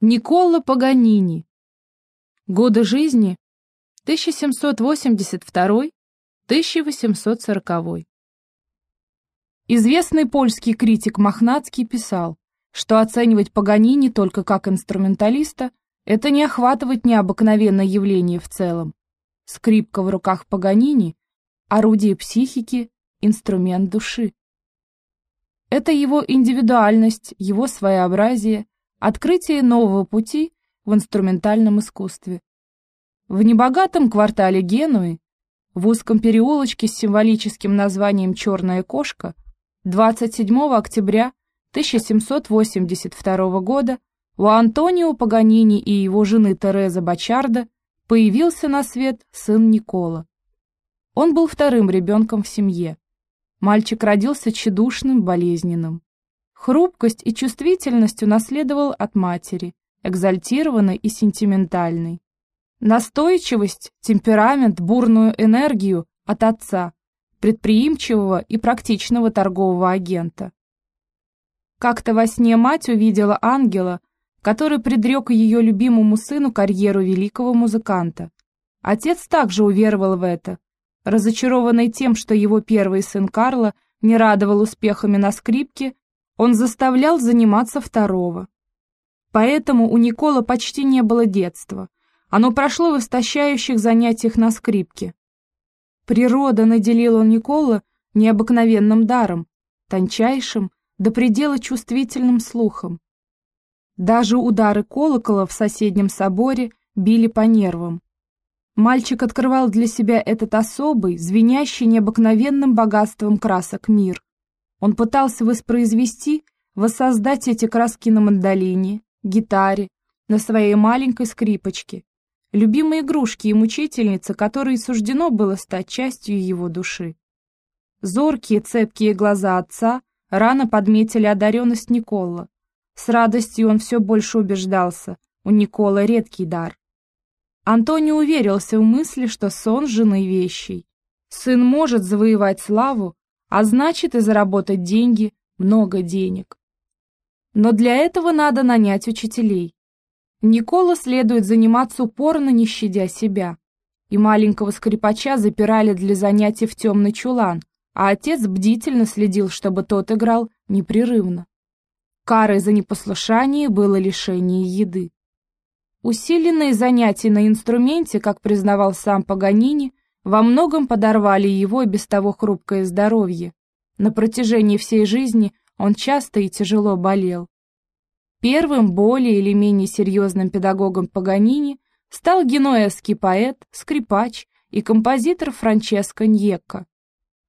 Никола Паганини. Годы жизни 1782-1840. Известный польский критик Мохнацкий писал, что оценивать Паганини только как инструменталиста – это не охватывать необыкновенное явление в целом. Скрипка в руках Паганини – орудие психики, инструмент души. Это его индивидуальность, его своеобразие – Открытие нового пути в инструментальном искусстве. В небогатом квартале Генуи, в узком переулочке с символическим названием «Черная кошка», 27 октября 1782 года у Антонио Паганини и его жены Тереза Бачарда появился на свет сын Никола. Он был вторым ребенком в семье. Мальчик родился тщедушным, болезненным. Хрупкость и чувствительность унаследовал от матери, экзальтированной и сентиментальной. Настойчивость, темперамент, бурную энергию от отца, предприимчивого и практичного торгового агента. Как-то во сне мать увидела ангела, который предрек ее любимому сыну карьеру великого музыканта. Отец также уверовал в это, разочарованный тем, что его первый сын Карло не радовал успехами на скрипке, он заставлял заниматься второго. Поэтому у Никола почти не было детства. Оно прошло в истощающих занятиях на скрипке. Природа наделила Никола необыкновенным даром, тончайшим, до предела чувствительным слухом. Даже удары колокола в соседнем соборе били по нервам. Мальчик открывал для себя этот особый, звенящий необыкновенным богатством красок мир. Он пытался воспроизвести, воссоздать эти краски на мандолине, гитаре, на своей маленькой скрипочке, любимой игрушки и мучительницы, которой суждено было стать частью его души. Зоркие, цепкие глаза отца рано подметили одаренность Никола. С радостью он все больше убеждался, у Никола редкий дар. Антони уверился в мысли, что сон жены вещей. Сын может завоевать славу, а значит и заработать деньги, много денег. Но для этого надо нанять учителей. Никола следует заниматься упорно, не щадя себя. И маленького скрипача запирали для занятий в темный чулан, а отец бдительно следил, чтобы тот играл непрерывно. Карой за непослушание было лишение еды. Усиленные занятия на инструменте, как признавал сам Паганини, во многом подорвали его без того хрупкое здоровье. На протяжении всей жизни он часто и тяжело болел. Первым более или менее серьезным педагогом Паганини стал генуэзский поэт, скрипач и композитор Франческо Ньекко.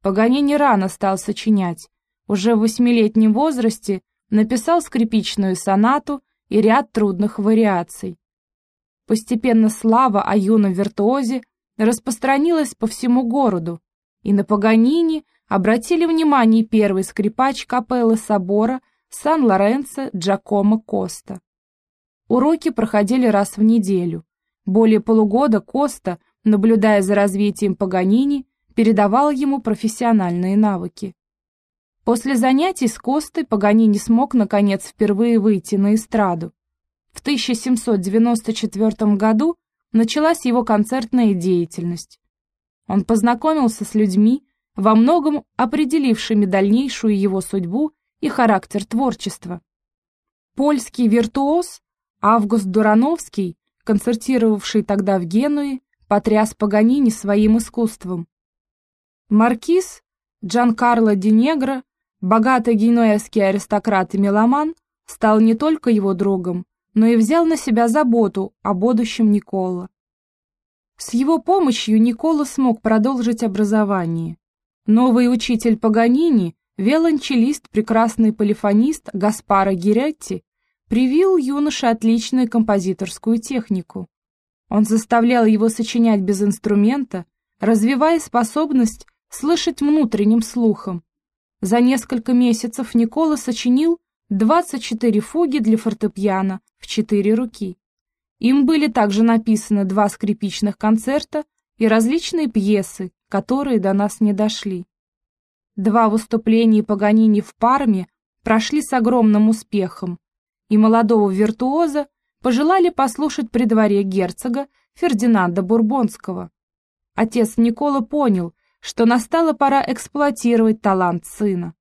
Паганини рано стал сочинять. Уже в восьмилетнем возрасте написал скрипичную сонату и ряд трудных вариаций. Постепенно слава о юном виртуозе распространилась по всему городу, и на Паганини обратили внимание первый скрипач капеллы собора Сан-Лоренцо Джакомо Коста. Уроки проходили раз в неделю. Более полугода Коста, наблюдая за развитием Паганини, передавал ему профессиональные навыки. После занятий с Костой Паганини смог, наконец, впервые выйти на эстраду. В 1794 году началась его концертная деятельность. Он познакомился с людьми, во многом определившими дальнейшую его судьбу и характер творчества. Польский виртуоз Август Дурановский, концертировавший тогда в Генуе, потряс Паганини своим искусством. Маркиз Джанкарло Ди Негро, богатый генуэзский аристократ и меломан, стал не только его другом, но и взял на себя заботу о будущем Никола. С его помощью Никола смог продолжить образование. Новый учитель Паганини, виолончелист, прекрасный полифонист Гаспара Гиретти, привил юноше отличную композиторскую технику. Он заставлял его сочинять без инструмента, развивая способность слышать внутренним слухом. За несколько месяцев Никола сочинил 24 фуги для фортепиано в четыре руки. Им были также написаны два скрипичных концерта и различные пьесы, которые до нас не дошли. Два выступления Паганини в Парме прошли с огромным успехом, и молодого виртуоза пожелали послушать при дворе герцога Фердинанда Бурбонского. Отец Никола понял, что настала пора эксплуатировать талант сына.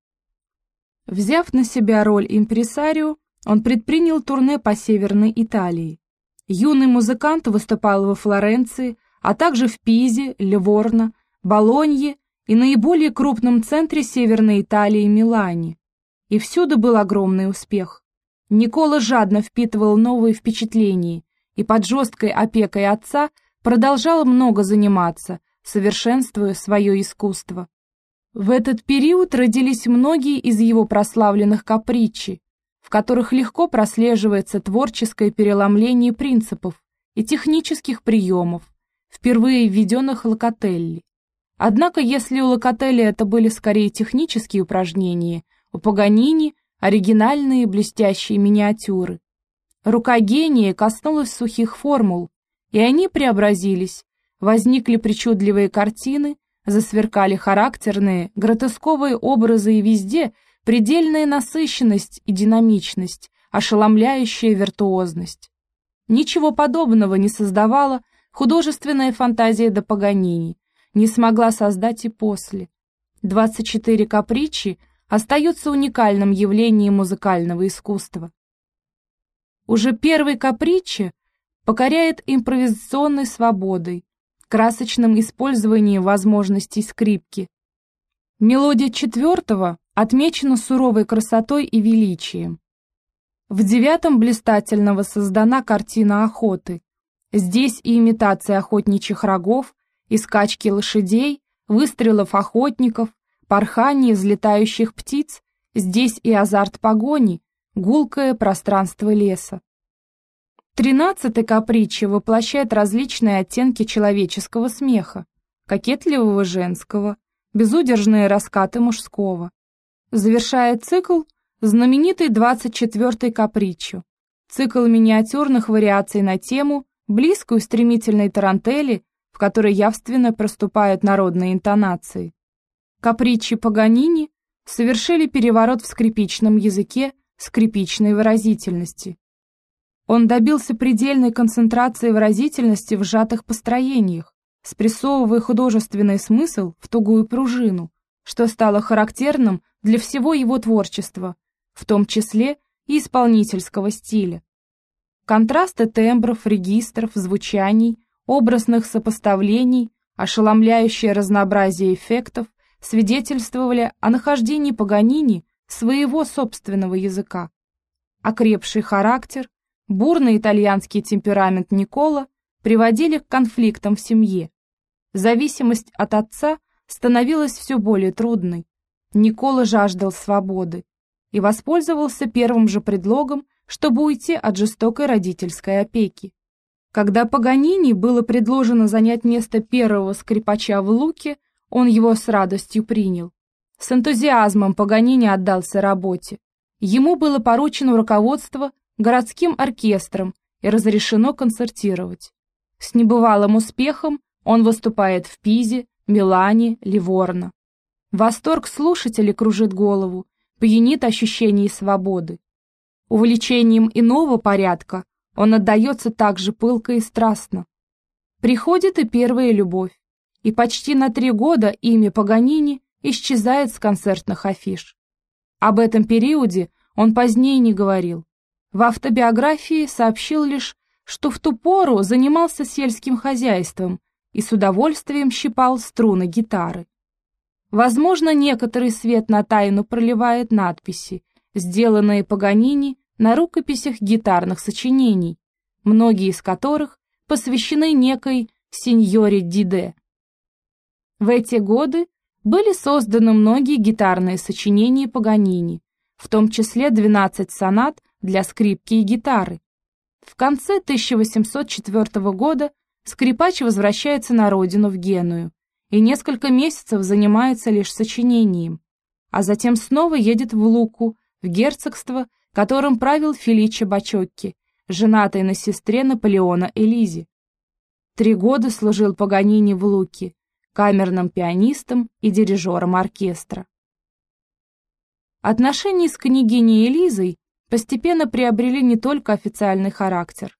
Взяв на себя роль импресарио, он предпринял турне по Северной Италии. Юный музыкант выступал во Флоренции, а также в Пизе, Ливорно, Болонье и наиболее крупном центре Северной Италии Милане. И всюду был огромный успех. Никола жадно впитывал новые впечатления и под жесткой опекой отца продолжал много заниматься, совершенствуя свое искусство. В этот период родились многие из его прославленных капричи, в которых легко прослеживается творческое переломление принципов и технических приемов, впервые введенных Локотелли. Однако, если у Локотелли это были скорее технические упражнения, у Паганини – оригинальные блестящие миниатюры. Рука гения коснулась сухих формул, и они преобразились, возникли причудливые картины, засверкали характерные, гротесковые образы и везде предельная насыщенность и динамичность, ошеломляющая виртуозность. Ничего подобного не создавала художественная фантазия до Паганини, не смогла создать и после. 24 капричи остаются уникальным явлением музыкального искусства. Уже первый капричи покоряет импровизационной свободой, красочным использованием возможностей скрипки. Мелодия четвертого отмечена суровой красотой и величием. В девятом блистательного создана картина охоты. Здесь и имитация охотничьих рогов, и скачки лошадей, выстрелов охотников, порхание взлетающих птиц, здесь и азарт погони, гулкое пространство леса. Тринадцатый капричи воплощает различные оттенки человеческого смеха, кокетливого женского, безудержные раскаты мужского. Завершает цикл знаменитый 24-й капричо, цикл миниатюрных вариаций на тему, близкую стремительной тарантели, в которой явственно проступают народные интонации. Капричи Паганини совершили переворот в скрипичном языке скрипичной выразительности. Он добился предельной концентрации выразительности в сжатых построениях, спрессовывая художественный смысл в тугую пружину, что стало характерным для всего его творчества, в том числе и исполнительского стиля. Контрасты тембров, регистров, звучаний, образных сопоставлений, ошеломляющее разнообразие эффектов свидетельствовали о нахождении Паганини своего собственного языка. Окрепший характер, бурный итальянский темперамент Никола приводили к конфликтам в семье. Зависимость от отца становилась все более трудной. Никола жаждал свободы и воспользовался первым же предлогом, чтобы уйти от жестокой родительской опеки. Когда Паганини было предложено занять место первого скрипача в Луке, он его с радостью принял. С энтузиазмом Паганини отдался работе. Ему было поручено руководство городским оркестром и разрешено концертировать. С небывалым успехом он выступает в Пизе, Милане, Ливорно. Восторг слушателей кружит голову, пьянит ощущение свободы. Увлечением иного порядка он отдается так же пылко и страстно. Приходит и первая любовь, и почти на три года имя Паганини исчезает с концертных афиш. Об этом периоде он позднее не говорил. В автобиографии сообщил лишь, что в ту пору занимался сельским хозяйством и с удовольствием щипал струны гитары. Возможно, некоторый свет на тайну проливает надписи, сделанные Паганини на рукописях гитарных сочинений, многие из которых посвящены некой сеньоре Диде. В эти годы были созданы многие гитарные сочинения Паганини, в том числе 12 сонат для скрипки и гитары. В конце 1804 года скрипач возвращается на родину в Геную и несколько месяцев занимается лишь сочинением, а затем снова едет в Луку, в герцогство, которым правил Феличе Бачокки, женатый на сестре Наполеона Элизи. Три года служил Паганини в Луке, камерным пианистом и дирижером оркестра. Отношения с княгиней Элизой постепенно приобрели не только официальный характер.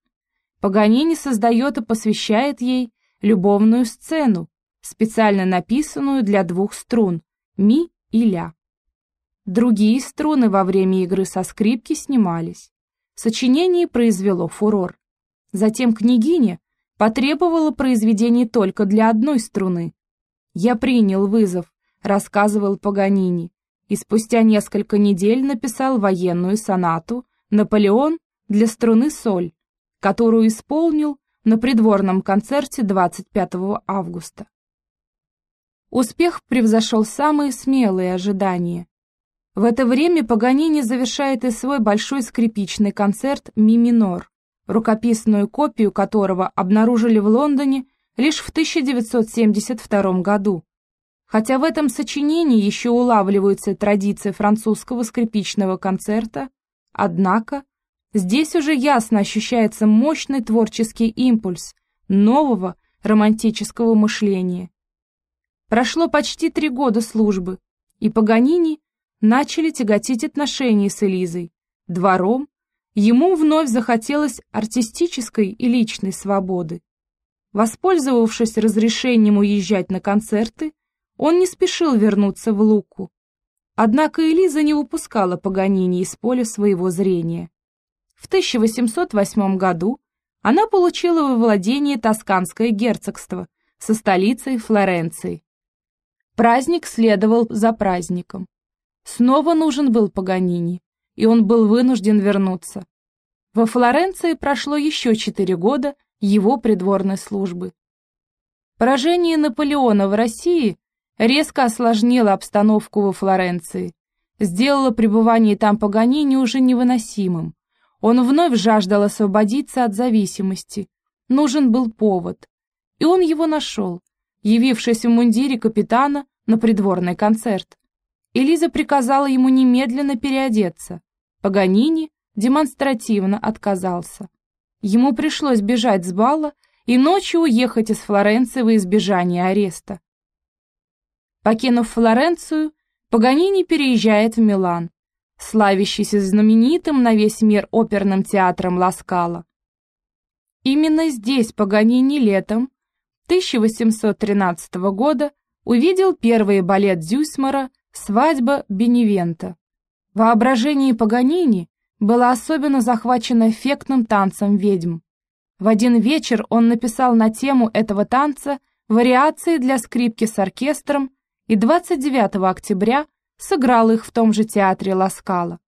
Паганини создает и посвящает ей любовную сцену, специально написанную для двух струн – ми и ля. Другие струны во время игры со скрипки снимались. Сочинение произвело фурор. Затем княгиня потребовала произведений только для одной струны. «Я принял вызов», — рассказывал Паганини, и спустя несколько недель написал военную сонату «Наполеон» для струны соль, которую исполнил на придворном концерте 25 августа. Успех превзошел самые смелые ожидания. В это время Паганини завершает и свой большой скрипичный концерт «Ми минор», рукописную копию которого обнаружили в Лондоне лишь в 1972 году. Хотя в этом сочинении еще улавливаются традиции французского скрипичного концерта, однако здесь уже ясно ощущается мощный творческий импульс нового романтического мышления. Прошло почти три года службы, и Паганини начали тяготить отношения с Элизой, двором, ему вновь захотелось артистической и личной свободы. Воспользовавшись разрешением уезжать на концерты, он не спешил вернуться в Луку. Однако Элиза не выпускала Паганини из поля своего зрения. В 1808 году она получила во владение Тосканское герцогство со столицей Флоренцией. Праздник следовал за праздником. Снова нужен был Паганини, и он был вынужден вернуться. Во Флоренции прошло еще четыре года его придворной службы. Поражение Наполеона в России резко осложнило обстановку во Флоренции, сделало пребывание там Паганини уже невыносимым. Он вновь жаждал освободиться от зависимости. Нужен был повод. И он его нашел, явившись в мундире капитана на придворный концерт. Элиза приказала ему немедленно переодеться. Паганини демонстративно отказался. Ему пришлось бежать с бала и ночью уехать из Флоренции во избежание ареста. Покинув Флоренцию, Паганини переезжает в Милан, славящийся знаменитым на весь мир оперным театром Ласкала. Именно здесь Паганини летом 1813 года увидел первый балет Зюсмара «Свадьба Беневента». Воображение Паганини было особенно захвачено эффектным танцем ведьм. В один вечер он написал на тему этого танца вариации для скрипки с оркестром и 29 октября сыграл их в том же театре Ласкала.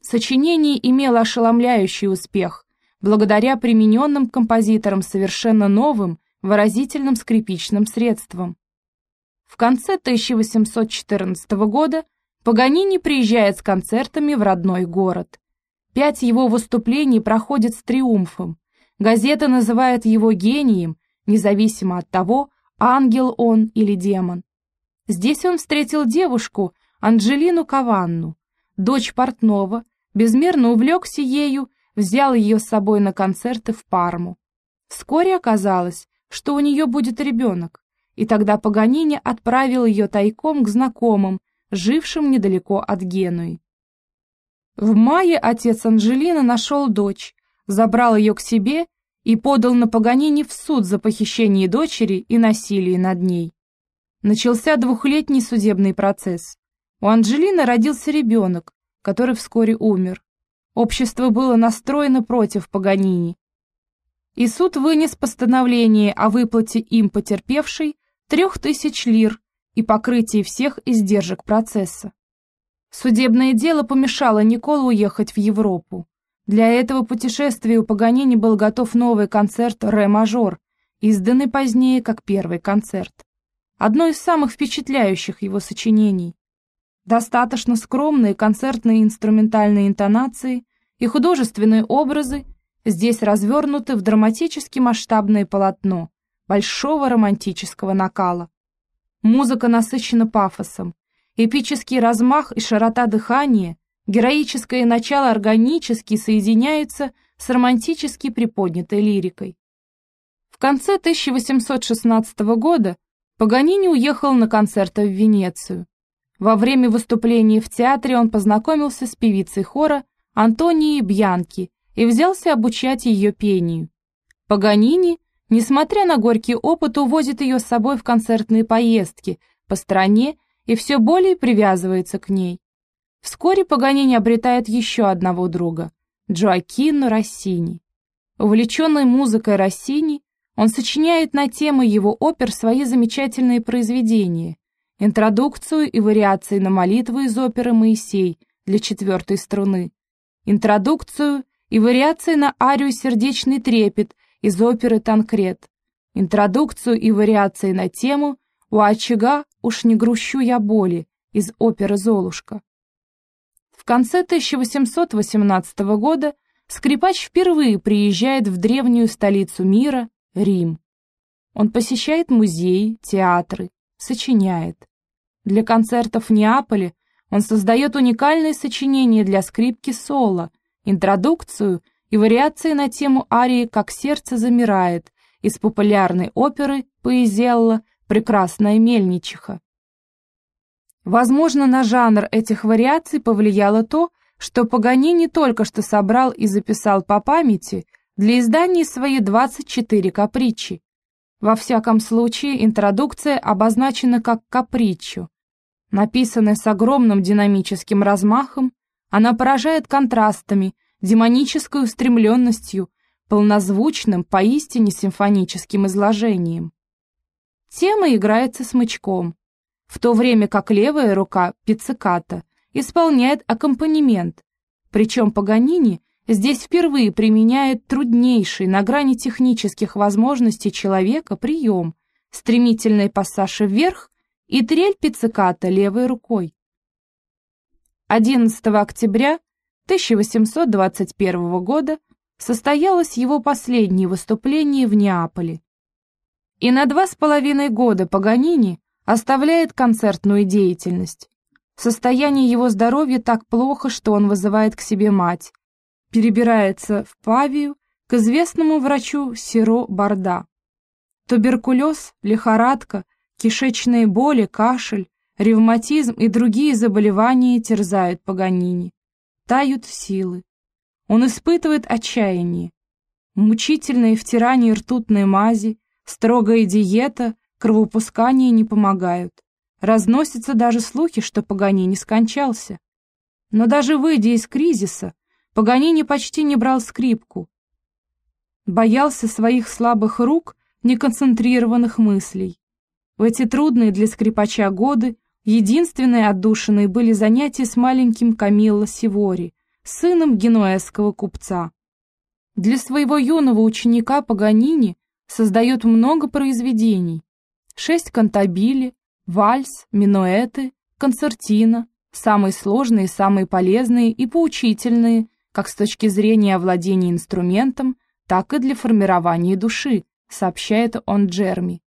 Сочинение имело ошеломляющий успех, благодаря примененным композиторам совершенно новым выразительным скрипичным средствам. В конце 1814 года Паганини приезжает с концертами в родной город. Пять его выступлений проходят с триумфом. Газета называет его гением, независимо от того, ангел он или демон. Здесь он встретил девушку Анджелину Каванну, дочь портного, безмерно увлекся ею, взял ее с собой на концерты в Парму. Вскоре оказалось, что у нее будет ребенок, и тогда Паганини отправил ее тайком к знакомым, жившим недалеко от Генуи. В мае отец Анжелины нашел дочь, забрал ее к себе и подал на Паганини в суд за похищение дочери и насилие над ней. Начался двухлетний судебный процесс. У Анжелины родился ребенок, который вскоре умер. Общество было настроено против Паганини, и суд вынес постановление о выплате им потерпевшей трех тысяч лир и покрытии всех издержек процесса. Судебное дело помешало Николу уехать в Европу. Для этого путешествия у Паганини был готов новый концерт «Ре-мажор», изданный позднее как первый концерт. Одно из самых впечатляющих его сочинений. Достаточно скромные концертные инструментальные интонации и художественные образы здесь развернуты в драматически масштабное полотно большого романтического накала. Музыка насыщена пафосом, эпический размах и широта дыхания, героическое начало органически соединяются с романтически приподнятой лирикой. В конце 1816 года Паганини уехал на концерты в Венецию. Во время выступления в театре он познакомился с певицей хора Антонии Бьянки и взялся обучать ее пению. Паганини, несмотря на горький опыт, увозит ее с собой в концертные поездки по стране и все более привязывается к ней. Вскоре Паганини обретает еще одного друга – Джоакино Россини. Увлеченный музыкой Россини, он сочиняет на темы его опер свои замечательные произведения, интродукцию и вариации на молитвы из оперы «Моисей» для четвертой струны, интродукцию и вариации на арию «Сердечный трепет» из оперы «Танкрет», интродукцию и вариации на тему «У очага уж не грущу я боли» из оперы «Золушка». В конце 1818 года скрипач впервые приезжает в древнюю столицу мира, Рим. Он посещает музеи, театры, сочиняет. Для концертов в Неаполе он создает уникальные сочинения для скрипки соло, интродукцию и вариации на тему арии «Как сердце замирает» из популярной оперы Поэзелла «Прекрасная мельничиха». Возможно, на жанр этих вариаций повлияло то, что Паганини только что собрал и записал по памяти для издания свои 24 капричи. Во всяком случае, интродукция обозначена как капричо. Написанная с огромным динамическим размахом, она поражает контрастами, демонической устремленностью, полнозвучным, поистине симфоническим изложением. Тема играется смычком, в то время как левая рука пицциката исполняет аккомпанемент, причем Паганини здесь впервые применяет труднейший на грани технических возможностей человека прием, стремительный пассаж вверх и трель пицциката левой рукой. 11 октября 1821 года состоялось его последнее выступление в Неаполе. И на два с половиной года Паганини оставляет концертную деятельность. Состояние его здоровья так плохо, что он вызывает к себе мать, перебирается в Павию к известному врачу Сиро Барда. Туберкулез, лихорадка, кишечные боли, кашель, ревматизм и другие заболевания терзают Паганини. Тают силы. Он испытывает отчаяние. Мучительное втирание ртутной мази, строгая диета, кровопускание не помогают. Разносятся даже слухи, что Паганини скончался. Но даже выйдя из кризиса, Паганини почти не брал скрипку. Боялся своих слабых рук, неконцентрированных мыслей. В эти трудные для скрипача годы единственной отдушиной были занятия с маленьким Камилло Сивори, сыном генуэзского купца. Для своего юного ученика Паганини создает много произведений, шесть кантабили, вальс, минуэты, концертина, самые сложные, самые полезные и поучительные, как с точки зрения овладения инструментом, так и для формирования души, сообщает он Джерми.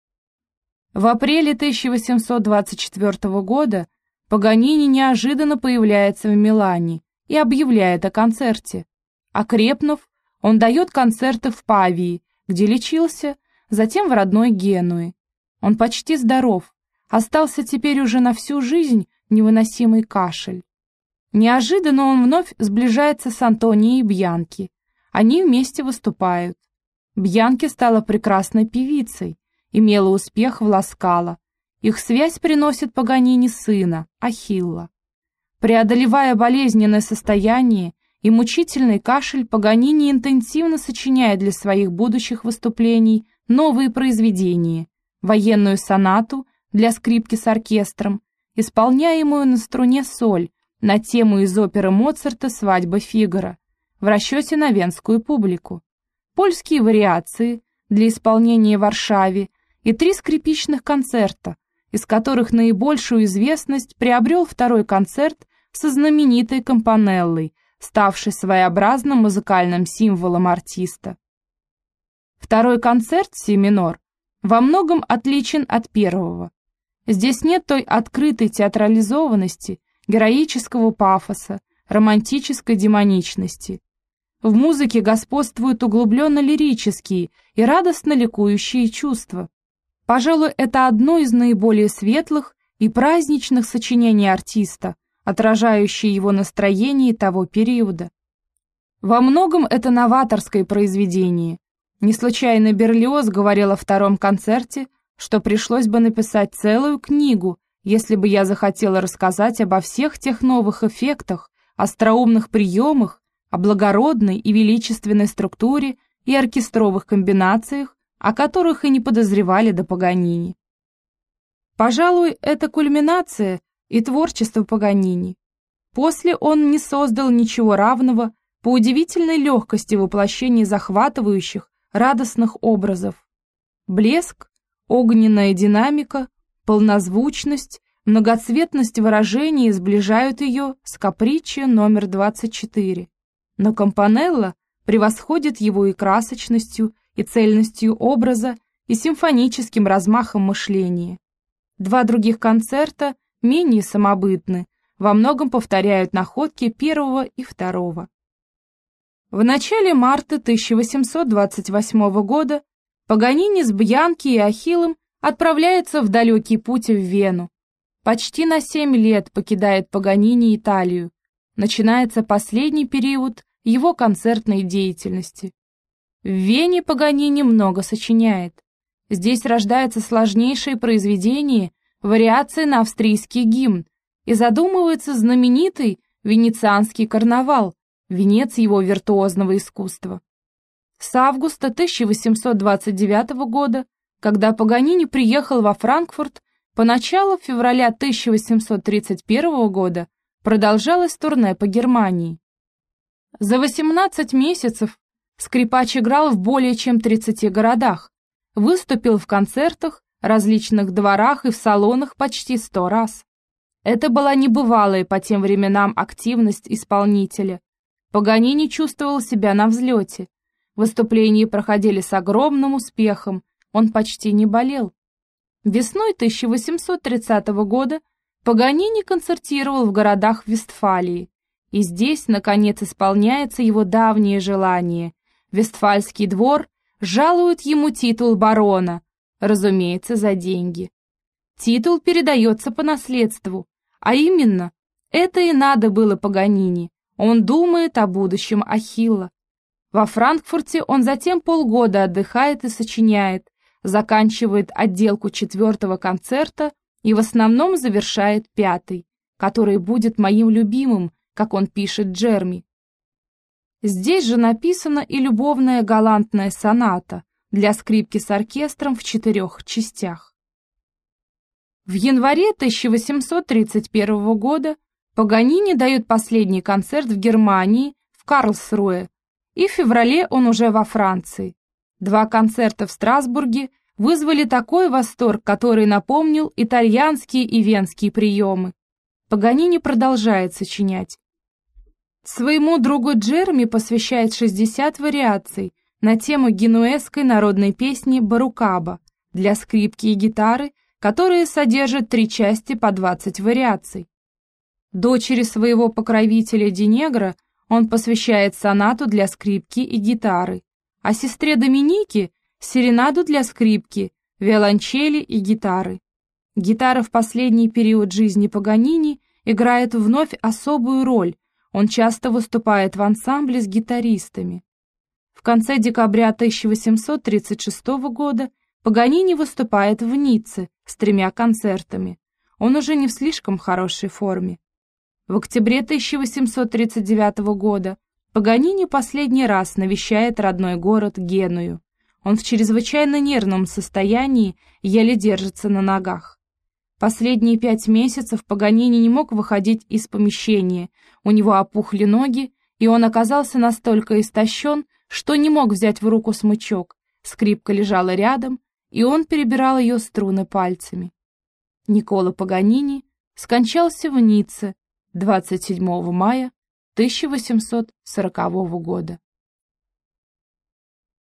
В апреле 1824 года Паганини неожиданно появляется в Милане и объявляет о концерте. Окрепнув, он дает концерты в Павии, где лечился, затем в родной Генуе. Он почти здоров, остался теперь уже на всю жизнь невыносимый кашель. Неожиданно он вновь сближается с Антонией Бьянки. Они вместе выступают. Бьянки стала прекрасной певицей, имела успех в Ласкало. Их связь приносит Паганини сына, Ахилла. Преодолевая болезненное состояние и мучительный кашель, Паганини интенсивно сочиняет для своих будущих выступлений новые произведения, военную сонату для скрипки с оркестром, исполняемую на струне соль на тему из оперы Моцарта «Свадьба Фигара» в расчете на венскую публику, польские вариации для исполнения в Варшаве и три скрипичных концерта, из которых наибольшую известность приобрел второй концерт со знаменитой компанеллой, ставшей своеобразным музыкальным символом артиста. Второй концерт, си минор, во многом отличен от первого. Здесь нет той открытой театрализованности, героического пафоса, романтической демоничности. В музыке господствуют углубленно-лирические и радостно-ликующие чувства. Пожалуй, это одно из наиболее светлых и праздничных сочинений артиста, отражающее его настроение того периода. Во многом это новаторское произведение. Не случайно Берлиоз говорил о втором концерте, что пришлось бы написать целую книгу, если бы я захотела рассказать обо всех тех новых эффектах, остроумных приемах, о благородной и величественной структуре и оркестровых комбинациях, о которых и не подозревали до Паганини. Пожалуй, это кульминация и творчество Паганини. После он не создал ничего равного по удивительной легкости воплощения захватывающих, радостных образов. Блеск, огненная динамика, полнозвучность, многоцветность выражений сближают ее с каприччо номер 24. Но Компанелло превосходит его и красочностью, и цельностью образа, и симфоническим размахом мышления. Два других концерта менее самобытны, во многом повторяют находки первого и второго. В начале марта 1828 года Паганини с Бьянки и Ахиллом отправляется в далекий путь в Вену. Почти на семь лет покидает Паганини Италию. Начинается последний период его концертной деятельности. В Вене Паганини много сочиняет. Здесь рождается сложнейшее произведение, вариация на австрийский гимн, и задумывается знаменитый венецианский карнавал, венец его виртуозного искусства. С августа 1829 года когда Паганини приехал во Франкфурт, по началу февраля 1831 года продолжалось турне по Германии. За 18 месяцев скрипач играл в более чем 30 городах, выступил в концертах, различных дворах и в салонах почти 100 раз. Это была небывалая по тем временам активность исполнителя. Паганини чувствовал себя на взлете. Выступления проходили с огромным успехом, он почти не болел. Весной 1830 года Паганини концертировал в городах Вестфалии, и здесь, наконец, исполняется его давнее желание. Вестфальский двор жалует ему титул барона, разумеется, за деньги. Титул передается по наследству, а именно, это и надо было Паганини, он думает о будущем Ахилла. Во Франкфурте он затем полгода отдыхает и сочиняет, заканчивает отделку четвертого концерта и в основном завершает пятый, который будет моим любимым, как он пишет Джерми. Здесь же написана и любовная галантная соната для скрипки с оркестром в четырех частях. В январе 1831 года Паганини дает последний концерт в Германии, в Карлсруэ, и в феврале он уже во Франции. Два концерта в Страсбурге вызвали такой восторг, который напомнил итальянские и венские приемы. Паганини продолжает сочинять. Своему другу Джерми посвящает 60 вариаций на тему генуэзской народной песни «Барукаба» для скрипки и гитары, которые содержат три части по 20 вариаций. Дочери своего покровителя Динегра он посвящает сонату для скрипки и гитары, а сестре Доминике — серенаду для скрипки, виолончели и гитары. Гитара в последний период жизни Паганини играет вновь особую роль, он часто выступает в ансамбле с гитаристами. В конце декабря 1836 года Паганини выступает в Ницце с тремя концертами. Он уже не в слишком хорошей форме. В октябре 1839 года Паганини последний раз навещает родной город Геную. Он в чрезвычайно нервном состоянии, еле держится на ногах. Последние пять месяцев Паганини не мог выходить из помещения, у него опухли ноги, и он оказался настолько истощен, что не мог взять в руку смычок. Скрипка лежала рядом, и он перебирал ее струны пальцами. Никола Паганини скончался в Ницце 27 мая 1840 года.